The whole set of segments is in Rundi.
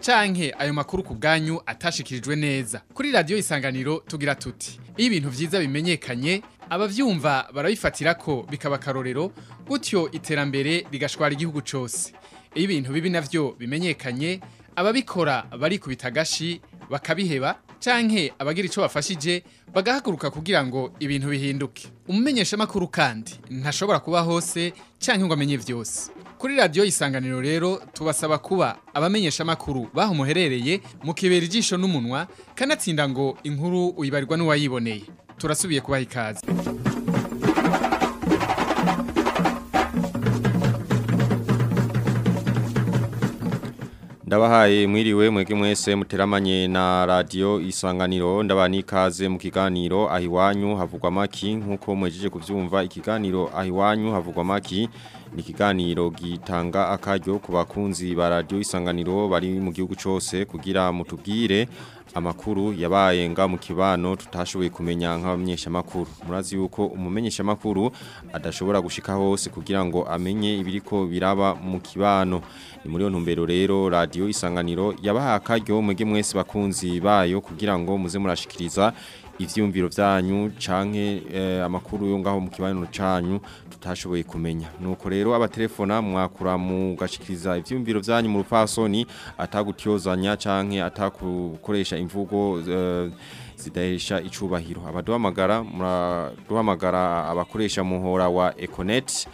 canke ayo makuru ku bwanyu atashikirijwe neza kuri radiyo isanganiro tugira tuti iyo ibintu byiza bimenyekanye ababyumva barabifatira ko bikaba akarorero gutyo iterambere rigashwara igihugu cyose iyo ibintu bibi navyo bimenyekanye ababikora barikubita agashi bakabiheba canke abagira ico bafashije bagahaguruka kugira ngo ibintu bihinduke Umumenyeshamakuru kandi ntashobora kuba hose canke ngo amenye vyose kuri radio isanganiro rero tubasaba kuba abamenyeshamakuru makuru baho muherereye mu kibera ijisho n'umunwa kanatsinda ngo inkuru uyibarirwa n'uwayiboneye turasubiye kubaha ikaze ndabahaye mwiriwe mwege mwese muteramanye na radio isanganiro ndabani ndabanikaze mu kiganiro ahiwanyu havugwa maki nkuko mwejeje kuvyumva ikiganiro ahiwanyu havugwa maki ni ikiganiro gitanga akaryo ku bakunzi ba radio isanganiro bari mu gihugu cyose kugira mutubwire amakuru yabaye nga mu kibano tutashoboye kumenya nk'abamenyeshamakuru murazi yuko umumenyeshamakuru adashobora gushika hose kugira ngo amenye ibiriko biraba mu kibano ni muri iyo ntumbero rero radiyo isanganiro yabaha akaryo mwege mwese bakunzi bayo kugira ngo muze murashikiriza ivyumviro vyanyu canke eh, amakuru yo ngaho mu kibaniro canyu tutashoboye kumenya nuko rero abatelefona mwakura mu gashikiriza ivyumviro vyanyu mu rupasoni atagutyozanya canke atakukoresha imvugo eh, zidahesha icubahiro abaduhamagara muraduhamagara abakoresha muhora wa Econet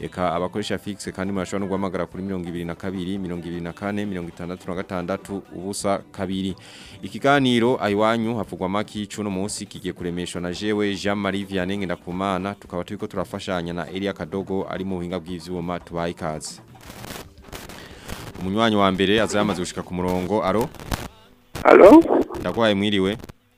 eka abakoresha fixe kandi murashobora no guhamagara kuri mirongo mirongo mirongo ibiri ibiri na na kabiri kane itandatu na gatandatu ubusa kabiri ikiganiro aiwanyu havugwa maki cuno munsi kigiye kuremeshwa na jewe Jean Marie Vianney ndakumana tukaba turiko turafashanya na Elia Kadogo ari mu buhinga bw'ivyuma tubaye kaze umunywanyi wa mbere azamaze gushika ku murongo aro Alo ndakwaye mwiriwe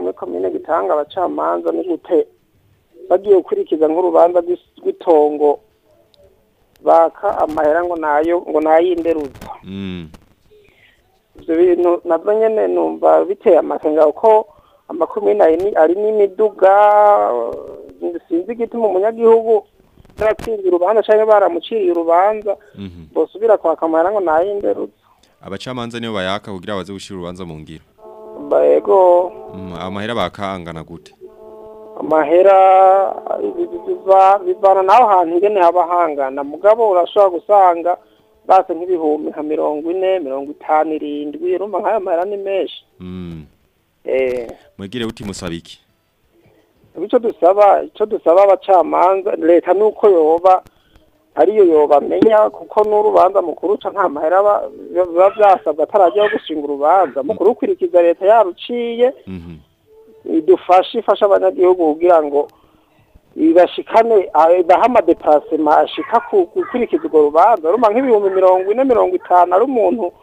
muri komine gitanga abacamanza ni gute bagiye gukurikiza nk'urubanza rw'itongo baka amahera ngo nayo ngo nayinderuzwa mm. ibyo bintu nabyo nyine numva biteye amakenga kuko amakumyabiri n'abiri ari n'imiduga sinzi igituma umunyagihugu yaratsinze urubanza cyangwa baramuciriye urubanza mhm. bosubira kwaka amahera ngo nayinderuzwa abacamanza nibo bayaka kugira baze gushyira urubanza mu ngiro yego mm, amahera bakangana gute amahera bivana naho hantu ingene haba hangana mugabo urashobora gusanga basa nk'ibihumbi nka mirongo ine mirongo itanu irindwi urumva nk'ayo mahera ni menshi mugire mm. eh. uti musaba iki icyo dusaba icyo dusaba abacamanza leta ni uko yoba ariyo yobamenya kuko n'urubanza mukuru uca nta mahera biba byasabwa atarajyaho gushinga urubanza mukuru ukurikiza leta yaruciye mhm. idufashe ifasha abanyagihugu kugira ngo bashikane ah, baha amadeparasema ashika gukurikiza urwo rubanza rumva nk'ibihumbi mirongo ine mirongo itanu ari umuntu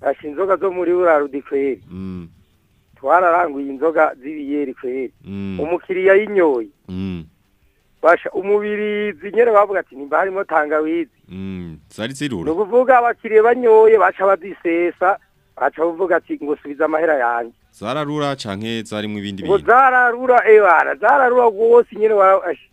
gasha mm. inzoga zo muri burarudi kweri mm. twararanguye inzoga z'ibiyeri kweri mm. umukiriya yinyoye basha umubirizi nyere bavuga ati nimba harimo tangawizi zari zirura ni ukuvuga abakiriya banyoye baca bazisesa baca bavuga ati ngo subiza amahera yanjye zararura cyane zarimo ibindi bintu ngo zararura ebara eh, zararura rwose nyine warashe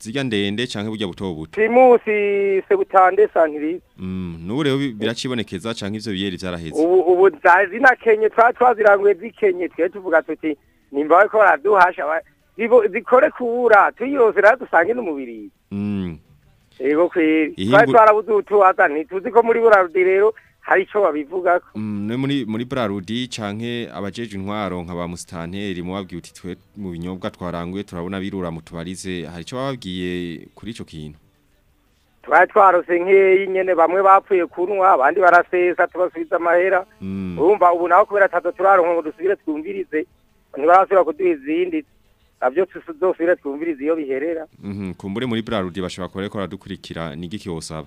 zirya ndende canke burya buto buto primusi sebutande santirize mm nubu rero biracibonekeza canke ivyo biyeri vyaraheze ubu ubu zazina kenye twa twaziranguye zikenye twe tuvuga tuti nimba bariko baraduhasha zikore kubura tuyose rero dusange n'umubiri mm yego kwiri twari twarabudutu ata ntituzi ko muri burarudi rero hari icyo babivuga ko mm, muri muri burarudi canke abajeje intwaro nka ba musitanteri mubabwiye uti twe mu binyobwa twaranguye turabona birura mutubarize hari icyo bababwiye kuri icyo kintu twari twarose nkeyi bamwe bapfuye kunwa abandi barasesa tubasubiza amahera mm. urumva ubu naho kubera atazo turaronka ngo dusubire twumvirize ntibarasubira kuduha izindi nabyo dusubire twumvirize iyo biherera mhm, kumbure muri burarudi bashobora kuba bariko baradukurikira wosaba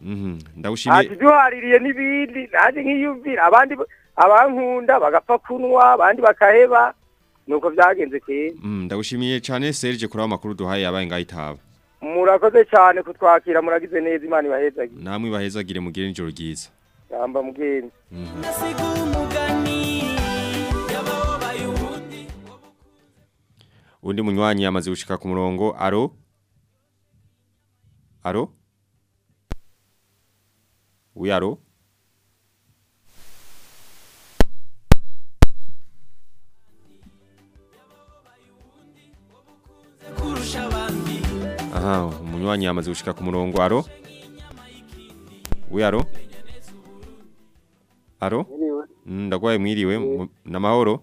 Mhm. ndawushimiye ntibyuhaririye n'ibindi nanjye nk'iyumvira abandi abankunda bagapfa kunywa abandi bakaheba nuko byagenze kwiye mhm. ndawushimiye cyane serge kuri aho makuru duhaye yabaye ngaho itaba murakoze cyane kutwakira muragize neza imana ibahezagire namwe ibahezagire mugire nijoro ryiza yamba mugende mhm. undi munywanyi yamaze gushika ku murongo aro aro Oui, allô aha umunywanyi yamaze gushika kumurongo murongo aro we aro aro mm, ndagwaye mwiriwe namahoro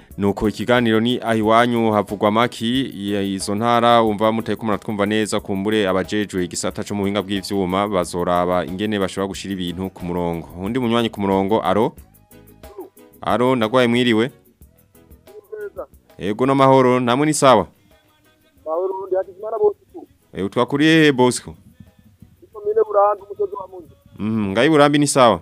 nuko ikiganiro ni ahiwanyu havugwa maki izo ntara umva muteko muratwumva neza kumbure abajejwe igisata cyo mu buhinga bw'ivyuma bazoraba ingene bashobora gushira ibintu ku murongo undi munywanyi ku murongo aro aro ndagwaye mwiriwe Ego no mahoro namwe ni sawa Mahoro ndi hakizimana bosco Eh twakuriye he bosco Mine burandu mutozo wa mungu Mhm ngai burambi ni sawa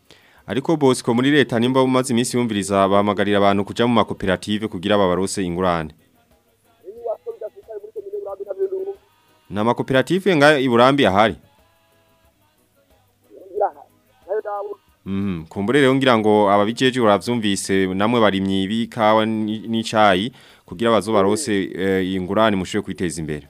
ariko bosco muri leta nimba umaze iminsi yumviriza bahamagarira abantu kujya mu makoperative kugira babarose ingurane ni amakoperative nka iburambi ahari mhm. kumbure rero ngira ngo ababijeje uravyumvise namwe barimye bikawa n'icayi kugira abazo barose eh, ingurane mushobe kwiteza imbere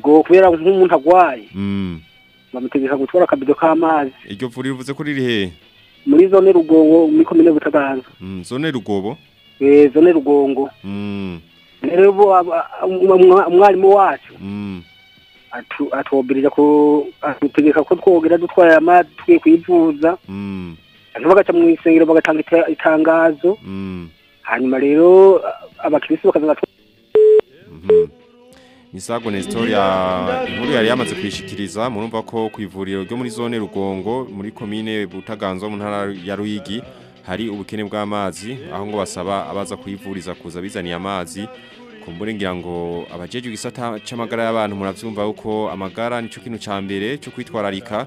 kubera nk'umuntu arwaye bamutegeka gutwara akabido k'amazi iryo vuriro rivuze ko riri hehe muri zone rugongo muri komine butaganza mm, zone rugobo eh, zone rugongo mm. rero umwarimu wacu mm. atwobirira ko atutegeka ko twogera dutwaye amazi twe kwivuza bagaca mu isengero bagatanga itangazo hanyuma rero abakirisi bakaza mm-hmm. misago Nestoria inkuru yari yamaze kwishikiriza murumva ko ku ivuriro ryo muri zone rugongo muri komine butaganzwa mu ntara ya Ruyigi hari ubukene bw'amazi aho ngo basaba abaza kuyivuriza kuza bizaniye amazi ku ngira ngo abajeje igisata c'amagara y'abantu muravyumva uko amagara nico kintu ca mbere cyo kwitwararika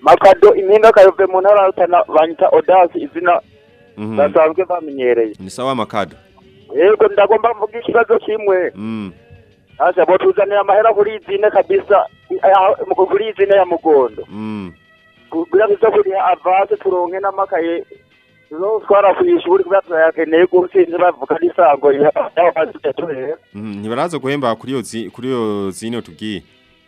makado impinga kayove mu ntara ya rutana banyita odasi izina mhm. basanzwe bamenyereye ni sawa makado yego ndagomba mvuga ikibazo kimwe mm. hasa bo tuzanira amahera kuri izine kabisa kuri izine ya mugondo kugira ngo izo kuriha avase turonke n'amakaye twarakwishyura buri kubera turayakeneye kuko bavuga n'isango ntibaraza guhemba kuri iyo zino tubwiye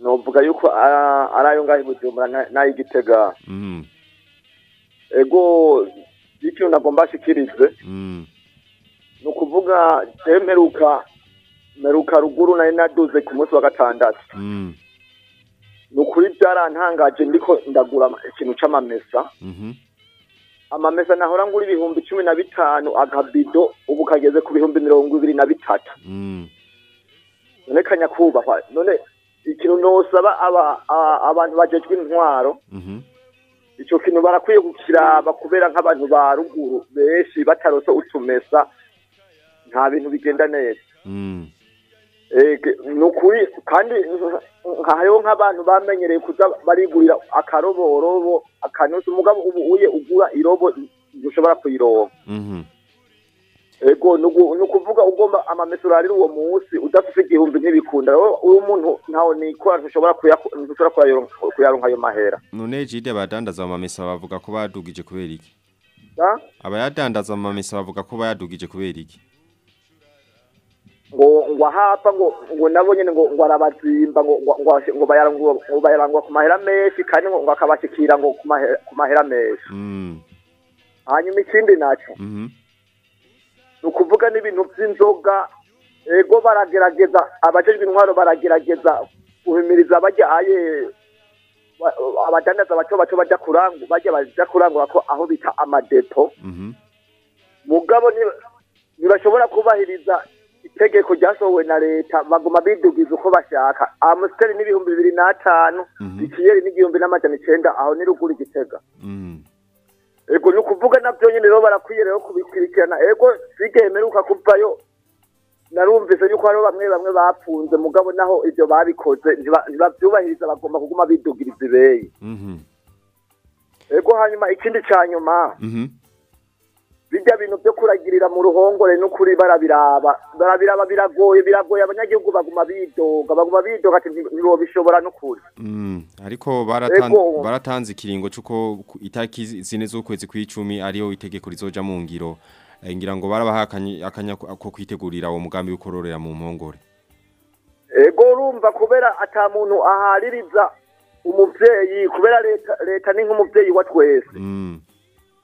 novuga yuko ari ngahe bujumbura n'ay'igitega ego y'ikintu nagomba ashyikirijwe mm. ni ukuvuga mperuka mperuka ruguru nari naduze ku munsi wa gatandatu mm. ni ukuri byarantangaje ndiko ndagura ikintu cy'amamesa mm-hmm. amamesa nahora ngura ibihumbi cumi na bitanu agabido ubu kageze ku bihumbi mirongo ibiri na bitatu mm. none kanyakubahwa none ikintu nosaba abantu bajejwe intwaro mm-hmm. icyo kintu barakwiye gukiraba kubera nk'abantu ba ruguru benshi batarose utumesa nta bintu bigenda neza mm. ni ukuri kandi hariho nk'abantu bamenyereye kuza barigurira akaroborobo akanuza umugabo ubu uye ugura irobo ntushobora kuyironga mhm. ego ni ukuvuga ugomba amameso urarira uwo munsi udafite igihumbi ntibikunda rero uri umuntu ntawe nikora ntushobora kuyaronka ayo mahera none jide abadandaza mu bavuga ko badugije kubera iki abayadandaza mu bavuga ko bayadugije kubera iki ngo ngo ahapfa ngo ngo nabo nyine ngo ngo arabazimba ngo ngo bayarangwa ku mahera menshi kandi ngo akabashyikira ngo ku mahera menshi mm. hanyuma ikindi nacyo mm-hmm. ni ukuvuga n'ibintu by'inzoga ego baragerageza abajejwe intwaro baragerageza guhumiriza bajya aye abadandaza bato bato bajya kurangwa bajya bajya kurangwa ko aho bita amadepo mhm. mugabo ntibashobora kubahiriza itegeko ryasohowe na leta baguma bidugiza uko bashaka amusiteri n'ibihumbi bibiri n'atanu mhm. ikiyeri n'igihumbi n'amajana icyenda aho ni ruguru igitega mhm. ego ni ukuvuga nabyo nyine rero barakwiye rero kubikurikirana ego sige kuvayo narumvise yuko hariho bamwe bamwe bapfunze mugabo naho ibyo babikoze ntibabyubahiriza bagomba kuguma bidugiriza ibeye mhm. ego hanyuma ikindi cya nyuma mhm. bijya bintu byo kuragirira mu ruhongore n'ukuri barabiraba barabiraba biragoye biragoye abanyagihugu baguma bidoga baguma bidoga ati ntibobishobora n'ukuri mm, ariko baratanze ikiringo cy'uko itariki zine z'ukwezi kw'icumi ariyo itegeko rizoja mu ngiro eh, ngira ngo barabaha akanya ko kwitegurira uwo mugambi w'ikororera mu mpongore ego urumva kubera atamuntu muntu ahaririza umubyeyi kubera leta ni nk'umubyeyi wa twese mm.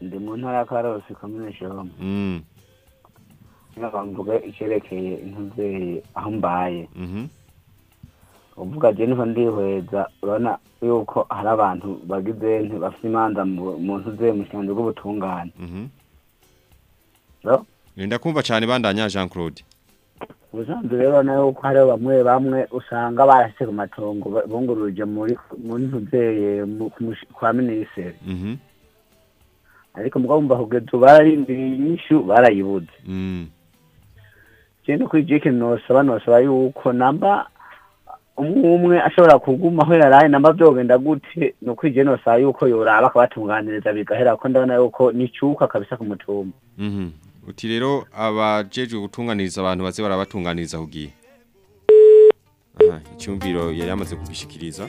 ndi mu ntara ya karosi komine shyomo mm. ntibavuge icyerekeye intumberi aho mbaye mm-hmm. uvuga jya niba ndihweza urabona yuko hari abantu bagize bafite imanza mu ntuze mu kiganza rw'ubutungane rero mm-hmm. kumva cyane bandanya jean claude ubusanzwe rero nawe kuko hariho bamwe bamwe usanga barashe ku matongo bungura urujya muri nzobere kwa minisitiri mhm. ariko mugabo wumva kugeza ubu inyishyu barayibuze mm. ikindi kuri jike nosaba nosaba yuko namba umwe umwe ashobora kuguma aho yaraye namba byogenda gute ni uko igihe nosaba yuko yoraba akabatunganiriza bigahera ko ndabona yuko ni icyuka kabisa ku mutumba mhm. uti rero abajeje gutunganiriza abantu baze barabatunganiriza hugiye aha icyumviro yari amaze kugishikiriza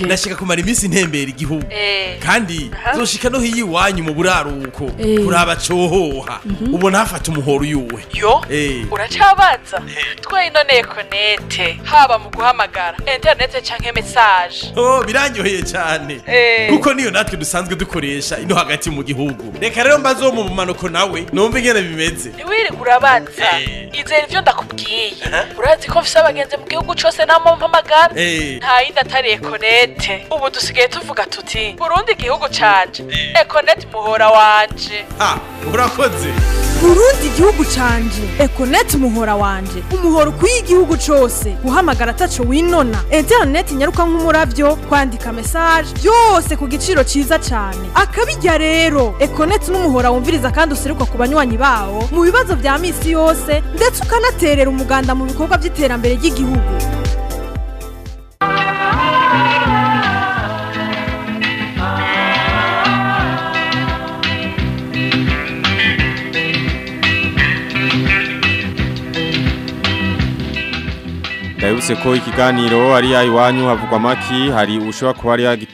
ndashika kumara iminsi ntembere igihugu eh. kandi zoshika no hiyi wanyu mu buraruko eh. kuraba cohoha mhm. ubona afata umuhoro yuwe yo eh. uracabaza ne connect haba mu guhamagara internet canke message oh biranyoheye cyane kuko niyo natwe dusanzwe dukoresha ino hagati mu gihugu reka rero mbazo mu mumanuko nawe numva ingene bimeze wiri kurabaza izere ivyo ndakubwiye urazi ko dufise abagenzi mu gihugu cose namo mpamagara eh. nta yindi atari ekonete ubu dusigaye tuvuga tuti burundi igihugu canje ekonete eh. muhora wanje urakoze burundi igihugu canje ekonete muhora wanje umuhora ukwiye igihugu cyose guhamagara ataco winona interineti nyaruka nkumurabyo kwandika mesaje byose ku giciro cyiza cyane akabijya rero ekonete n'umuhora wumviriza kandi useruka ku banywanyi bawo mu bibazo bya misi yose ndetse ukanaterera umuganda mu bikorwa vy'iterambere iterambere ry'igihugu Ndaibutse ko ikiganiro ari ya iwanyu havugwa maki hari ushobora kuba ari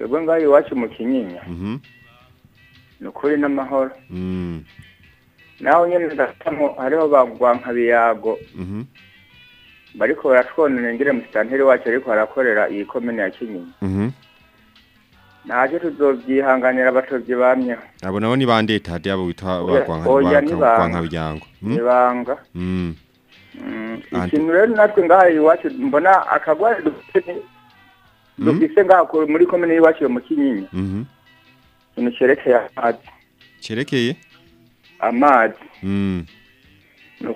ubwo ngaho iwacu mu kinyinya mhm. ni ukuri n'amahoro mm. naho nyine ndafitamo hariho bagwa nka biyago mhm. bariko baratwononera ingene musitanteri wacu ariko harakorera iyi komine ya kinyinya mhm. ntaje tuzovyihanganira batovye bamya abo nabo ni bande etade yabo witwa bagwankabyango hmm? ibanga hmm. mm, ikintu rero natwe ngaha iwacu mbona akagwari hmm? dufise ngaha muri komine y'iwacu mu kinyinya mhm. ikintu cerekeye amazi cerekeye amazi ni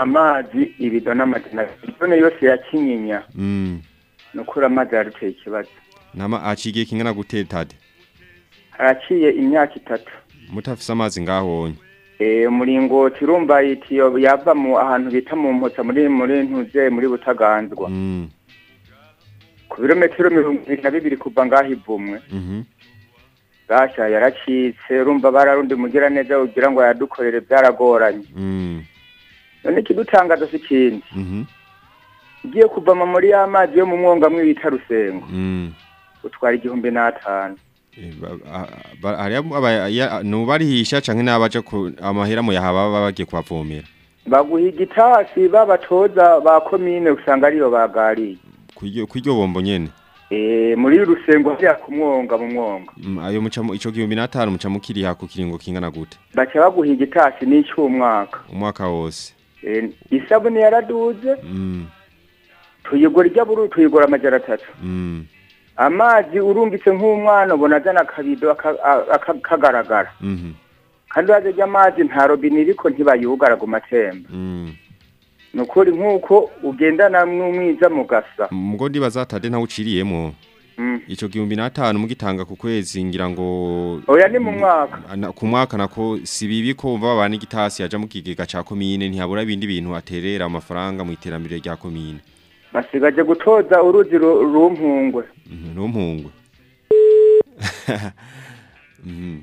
amazi ibido n'amadina idone yose yakinyinya mm. ni ukuri amazi yaruteye ikibazo nama aciye igihe kingana gutetade araciye imyaka itatu mutafise amazi ngaho wonye eh, umuringoti urumva itiyo yava mu ahantu bita mu mpota muri muri ntuze muri butaganzwa mm. ku birometero mirongo ibiri na bibiri kuva ngaho ivumwe mm-hmm. gasha yaracitse urumva bararundi mugira neza ugira ngo yadukorere byaragoranye mm. none ikidutangaza si ikindi ugiye mhm. kuvama muri ya mazi yo mu mwongamwe bita rusengo mm. utwara igihumbi n'atanu eh, ntubarihisha cyangwa n'abaca amahera muyahaba baba bagiye kuhavomera baguha igitasi babatoza ba komine usanga ariyo bagariye ku iryo bombo nyine eh, muri rusengo hariya ku mwonga mu mwonga mm, ayo mucamo icyo gihumbi n'atanu mucamo kiriha ku kiringo kingana gute baca baguha igitasi n'icy'umwaka umwaka wose Eh, isabune yaraduze tuyigura buri tuyigura amajyana atatu mm. amazi urumbitse nk'umwana ubona azana akabido akagaragara mm-hmm. kandi uraza ry'amazi nta robine iriko ntibayugaraguma atemba mm. ni ukuri nk'uko ugendana n'umwiza mugasa mugo ndibaza atade nawe uciriyemo Mm. icyo gihumbi n'atanu mugitanga ku kwezi ngira ngo oya ni mu mwaka mm, ku mwaka nako si bibi ko bumva babana igitasi yaja mu kigega cya komine ntihabura ibindi bintu aterera amafaranga mu iterambere rya komine basigaje gutoza uruzi rumpungwe mm-hmm, rumpungwe mm-hmm.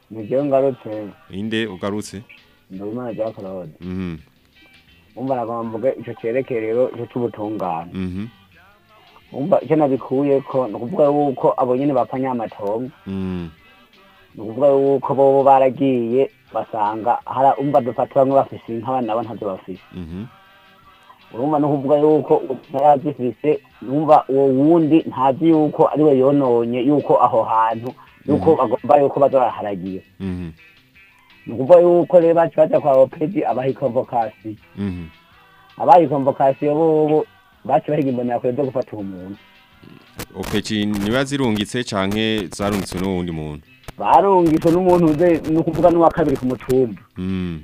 Nige ngarutse Inde ugarutse Ndumana ja Claude Mhm Umva nagomba ico cerekerero cyo tubutungana Mhm Umva cyo nabikuye ko no kuvuga abonyene bapanya amatongo Mhm ubwo yuko bo baragiye basanga umva dufata bamwe bafise inka nabo bafise urumva n'uvuga yuko utazifise numva uwo wundi ntazi yuko ariwe yononye yuko aho hantu yuko bagomba mhm. yuko baza baraharagiye mhm. ni ukuvuga yuko rero bacu bajya kwa bopedi abaha ikomvokasiyo mhm. abaha ikomvokasiyo bobo bacu bahiga imbonerakure zo gufata uwo muntu opeki niba cyangwa zarungitswe n'uwundi muntu barungiswe n'umuntu uze ni ukuvuga n'uwa kabiri ku mutumba mm.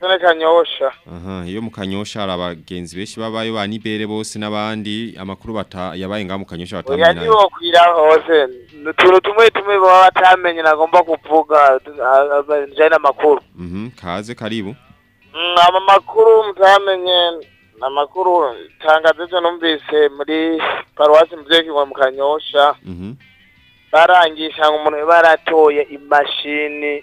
none kanyosha aha iyo mu kanyosha hari abagenzi benshi babayo ba bose n'abandi amakuru bata yabaye ngaho kanyosha batamenya nayo kwira hose utuntu tumwe tumwe batamenye nagomba kuvuga njyana amakuru mhm, kaze karibu mm, amakuru mutamenye amakuru tangazo numvise muri paruwasi mu mu kanyosha mhm. barangisha ngo umuntu baratoye imashini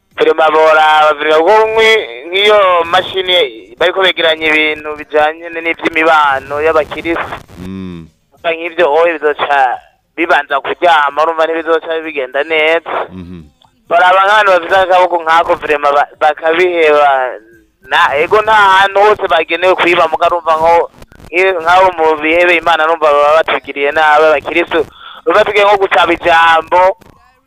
turema mm-hmm. boraba biragomwe nk'iyo mashini bariko begeranya ibintu bijyanye n'ivy'imibano y'abakirisi mm. nk'ivyo oye bizoca bibanza kuryama urumva ntibizoca bigenda neza mm-hmm. bari abana bafite akaboko nk'ako virema bakabihebana ego nta hantu hose bagenewe kuyiba mugari urumva nk'abo mu bihebeye imana numva baba batugiriye nabi abakirisitu biba tugiye nko gusaba ijambo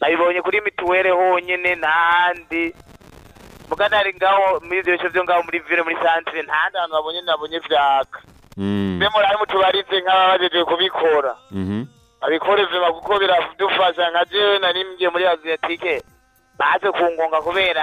babibonye kuri mituwere honyine n'ahandi mukanari ngaho muri ibyo bice byo ngaho muri vire muri santire ntahandi hantu babonye nabonye vyaka mbe mm. murari mu tubarize nk'ababajeje kubikora mm-hmm. abikore vuba kuko biradufasha nka jewe nari mgiye muri asiatike baje kungonga kubera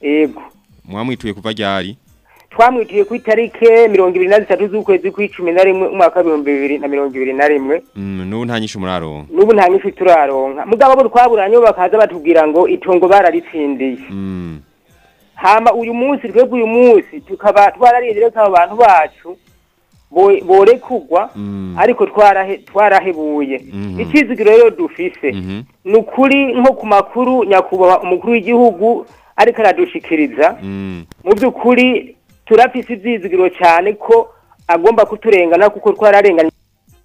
yego mwamwituye kuva ryari twamwituye ku itarike na zitatu z'ukwezi kw'icumi na rimwe umwaka wa 2021 mm, n'ubu nta nyinshi muraronka n'ubu nta nyinshi turaronka mugabo bo twaburanye bakaza batubwira ngo itongo bararitsindiye mm. hama uyu munsi twebwe uyu munsi tukaba twararindire ko abantu bacu bore kugwa mm. ariko twarahebuye mm-hmm. ikizigiro rero dufise mm-hmm. ni ukuri nko ku makuru nyakubahwa umukuru w'igihugu ariko aradushikiriza mm. mu by'ukuri turafise ibyizigiro cyane ko agomba kuturengana kuko twararenganye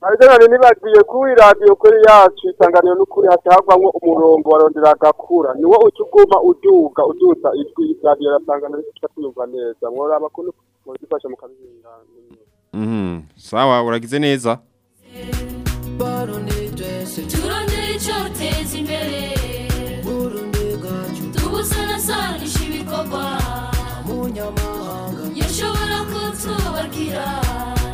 abajyanane ntibakwiye kuwira radiyo kuri yacu isanganiro n'ukuri hatahagwamo umurongo warondera agakura niwo uca uguma uduga uduta ijwi radiyo rasanganiro rifasha kunyumva neza mworaba ko muzifasha mukabihindura mhm. sawa uragize neza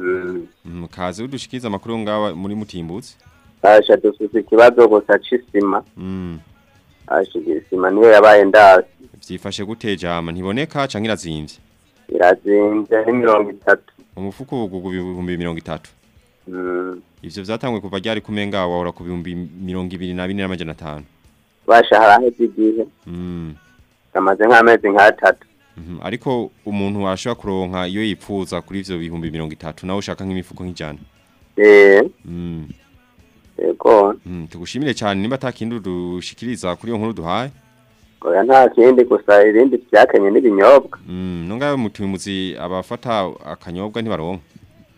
Eh. mukaze mm, udushikiza amakuru ngawa muri mutimbutse asha dusuze ikibazo gusa cisima mm. ashige isima niyo yabaye ndasi byifashe gutejama ntiboneka canke irazimbye irazimbye ni mirongo itatu umufuko ugugu ibihumbi mirongo itatu mm. ivyo vyatangwe kuva ryari kumenga ura ku bihumbi mirongo ibiri na bine n'amajana atanu basha haraheze igihe kamaze nk'amezi nk'atatu Mhm. ariko umuntu washobora kuronka iyo yipfuza kuri ibyo bihumbi mirongo itatu nawe ushaka nk'imifuko nk'ijana mm. Mm, tugushimire cyane niba atakindi dushikiriza kuri iyo nkuru duhaye oya nta kindi gusa irindi byakanye n'ibinyobwa mm, ntungabe mutumuzi abafata akanyobwa ntibaronka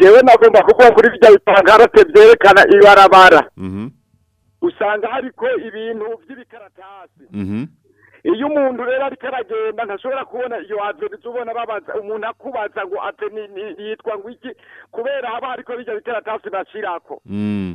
jewe nagomba kuvuga kuri bijya bitangarote byerekana ibarabara mm-hmm. usanga hariko ibintu by'ibikaratasi mm-hmm. iyo umuntu rero ariko aragenda ntashobora kubona iyo adventure ubona babaza umuntu akubaza ngo ate yitwa ngo iki kubera haba hariko bijya bitera biteratasi bashyirako mm.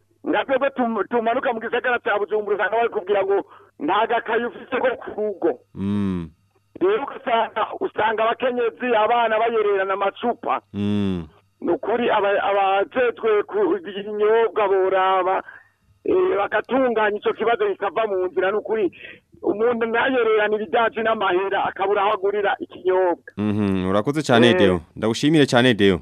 nka tumanuka mu gisagara cya bujumbura usanga bari kubwira ngo nta gakayi ufite ko ku rugo rero usanga abakenyezi abana bayererana amacupa mm. ni ukuri abajejwe ku boraba eh, bakatunganya icyo kibazo kikava mu nzira ni ukuri umuntu ntagererane ibidaji n'amahera akabura aho agurira ikinyobwa mhm, urakoze cyane eh. dewo ndagushimire cyane dewo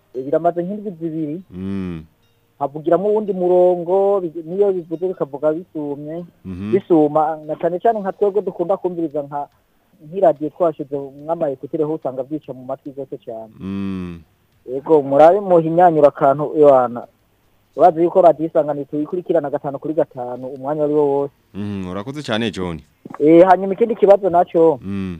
biramaze nk'indwi zibiri mm. havugiramo uwundi murongo niyo bivuze bikavuga bisumye mhm. bisuma na cyane cyane nka twebwe dukunda kumviriza nka nk'iradiyo twashyize nk'ama ku aho usanga byica mu matwi zose cyane mm. yego murabe muhinyanyura akantu iwana urazi yuko radiyo isangane tuyikurikirana gatanu kuri gatanu umwanya uwo ari wo wose mm, urakoze cyane john eh, hanyuma ikindi kibazo nacyo mm.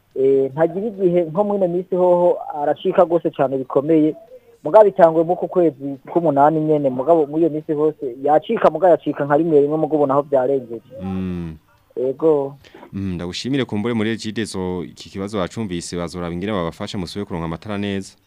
eh, ntagira igihe nko muri ino minsi hoho aracika rwose cyane bikomeye mugabo bitangwe mu kwezi k'umunani nyine mugabo muri iyo minsi hose yacika mugabo yacika nka rimwe rimwe mugabo naho byarengeje mm. Ego. Mm, ndagushimire kumbure muri Gidezo iki kibazo bacumvise bazora bingira babafasha musuye kuronka amatara neza.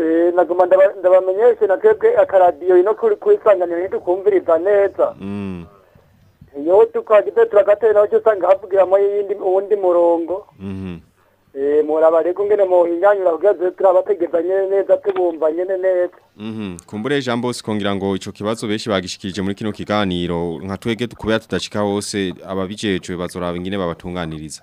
eh nagoma ndabamenyeshe nakebwe akaradiyo ino kuri kwisanganira ntidukumviriza neza mm. iyo tukagize turagatera cyo usanga havugiramo yindi uwundi murongo mm E, muraba rero ngene muhinganyura kugira mhm. ngo turabategezanye neza tubumbanye neza kumbure ijambo sikongira ngo icyo kibazo benshi bagishikirije muri kino kiganiro nka twege kubera tudacika hose ababijejwe bazoraba ingene babatunganiriza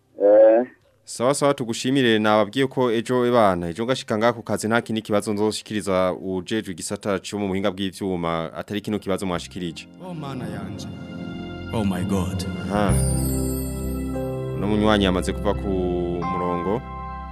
eh. sawa sawa tugushimire nababwiye ko ejo ebana ejo ngashika ku kazi nta kindi kibazo nzoshikiriza ujeje igisata cyo mu buhinga bw'ivyuma atari kino kibazo mwashikirije oh mana yanje oh my god ha no munywanyi amaze kuva ku murongo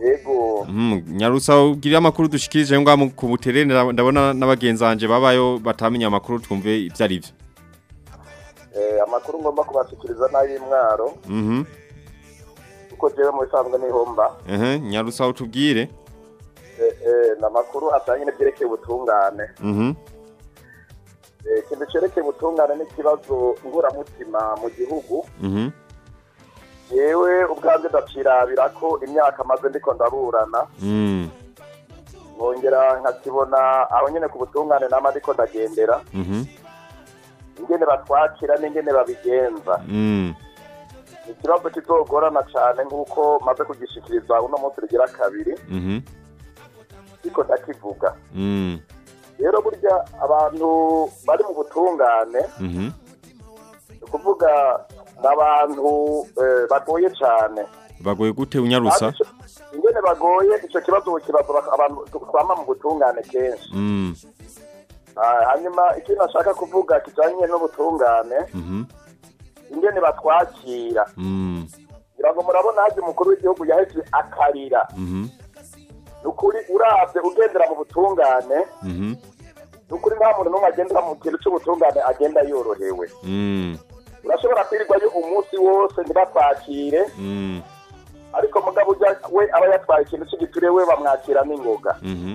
yego hmm, nyarusa ugiriye amakuru dushikirije ngo ku butere ndabona n'abagenzanje babayo batamenya amakuru twumve ibyo ari eh, amakuru ngomba kubashyikiriza n'ay'imwaro mhm. kuko njyewe mu bisanzwe n'ihomba nyarusa utubwire eh, eh, ni amakuru atanga n'ibyerekeye ubutungane mhm. ikintu cyerekeye ubutungane n'ikibazo nguramutima mu gihugu mhm. yewe ubwanjye ndakirabira ko imyaka maze ndiko ndaburana mm. nkongera nkakibona aho nyine ku butungane nama ndiko ndagendera mm-hmm. ingene batwakira n'ingene babigenza mm. ikibazo kitogorana cyane nk'uko maze kugishikiriza uno munsi rugira kabiri ariko mm-hmm. ndakivuga mm. rero burya abantu bari mu butungane mm-hmm. ni ukuvuga n'abantu eh, bagoye cyane bagoye gute unyarusa ingene bagoye icyo kibazo kibazo abantu twama mu butungane kenshi mm. ah, hanyuma ikintu ashaka kuvuga kijyanye n'ubutungane mm-hmm. ingene batwakira ngira mm. ngo murabona haje umukuru w'igihugu yaheje akarira mm-hmm. ni ukuri urabye ugendera mu butungane mm-hmm. ni ukuri nta muntu n'umwe agenda mu kintu cy'ubutungane agenda yorohewe mm. urashobora kwirirwayo umunsi wose ntibatwakire mm. ariko mugabo ujya we aba yatwaye ikintu cy'igitire we bamwakira n'ingoga mm-hmm.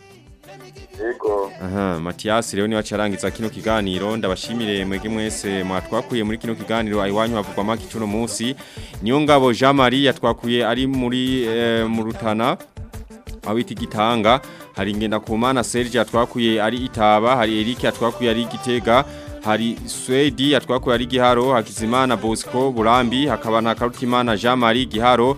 aha matiyasi rero niba acarangiza kino kiganiro ndabashimire mwege mwese mwatwakuye muri kino kiganiro iwanyu havugwa amaki cy'uno munsi niyo ngabo jean marie yatwakuye ari muri eh, mu rutana aho bita hari ngenda kumana Serge atwakuye ari itaba hari Eric atwakuye ari gitega hari Swedi yatwakuye ari giharo hakizimana Bosco Burambi hakaba na Karutimana Jean Marie giharo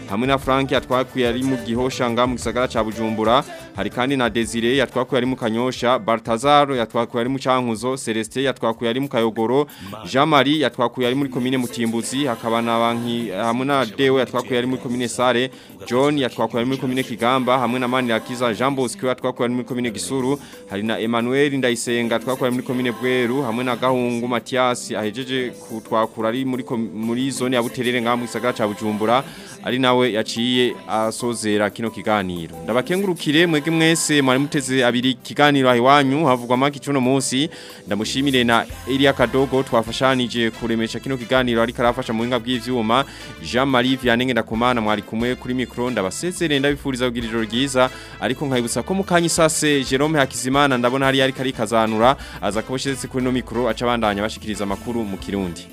hamwe na frank yatwakuye ari mu gihoshanga mu gisagara cha bujumbura hari kandi na desire yatwakuye ari mu kanyosha baltazaro yatwakuye ari mu cyankuzo Celeste yatwakuye ari mu kayogoro jean marie yatwakuye ari muri komine mutimbuzi hakaba na banki hamwe na Deo yatwakuye ari muri komine sare john yatwakuye ari muri komine kigamba hamwe na manirakiza jean bosco yatwakuye ari muri komine gisuru hari na emmanuel ndayisenga yatwakuye ari muri komine bweru hamwe na gahunda Mungu Mathias ahejeje kutwakura ari muri muri zone ya Buterere nga mu gisagara Bujumbura ari nawe yaciye asozera kino kiganiro ndabakengurukire mwege mwese mwari muteze abiri kiganiro ahiwanyu havugwa maki cuno munsi ndamushimire na Elia Kadogo twafashanije kuremesha kino kiganiro ari karafasha mu nka bw'ivyuma Jean Marie Vianenge ndakomana mwari kumwe kuri micro ndabasezere ndabifuriza kugiriro ryiza ariko nkayibutsa ko mukanye sase Jerome Hakizimana ndabona hari ari karikazanura aza kuboshetse kuri no micro aca babandanya bashikiriza amakuru mu kirundi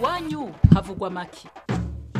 iwanyu havugwa make